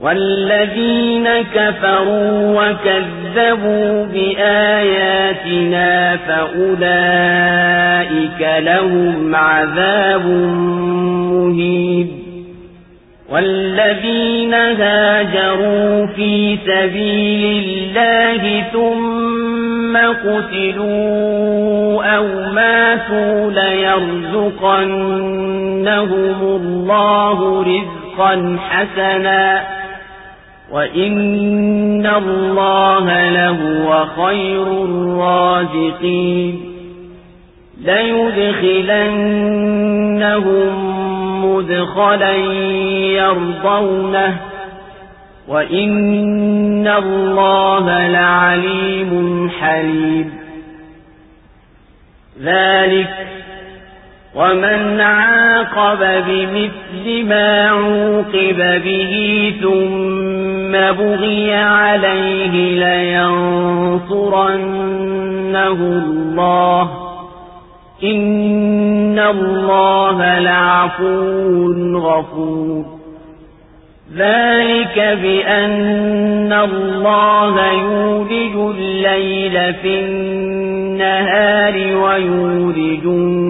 والذين كفروا وكذبوا بآياتنا فأولئك لهم عذاب مهين. والذين هاجروا في سبيل الله ثم قتلوا أو ماتوا ليرزقنهم الله رزقا حسنا. وإن الله لهو خير الرازقين ليدخلنهم مدخلا يرضونه وإن الله لعليم حليم ذلك ومن عاقب بمثل ما عوقب به ثم بغي عليه لينصرنه الله إن الله لعفو غفور. ذلك بأن الله يولج الليل في النهار ويولج النهار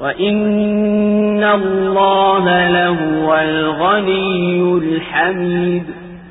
وإن الله لهو الغني الحميد